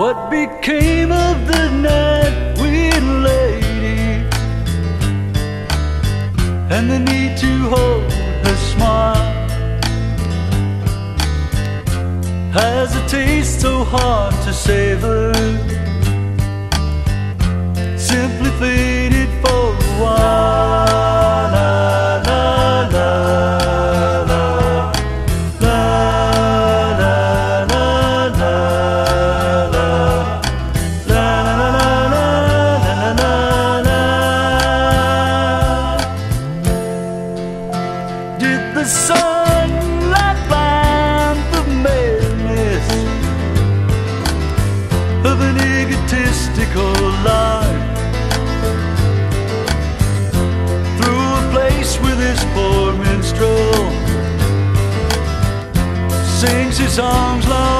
What became of the Nightwind lady and the need to hold her smile? Has a taste so hard to savor, simply faded for a while. Egotistical life? Through a place where this poor minstrel sings his songs long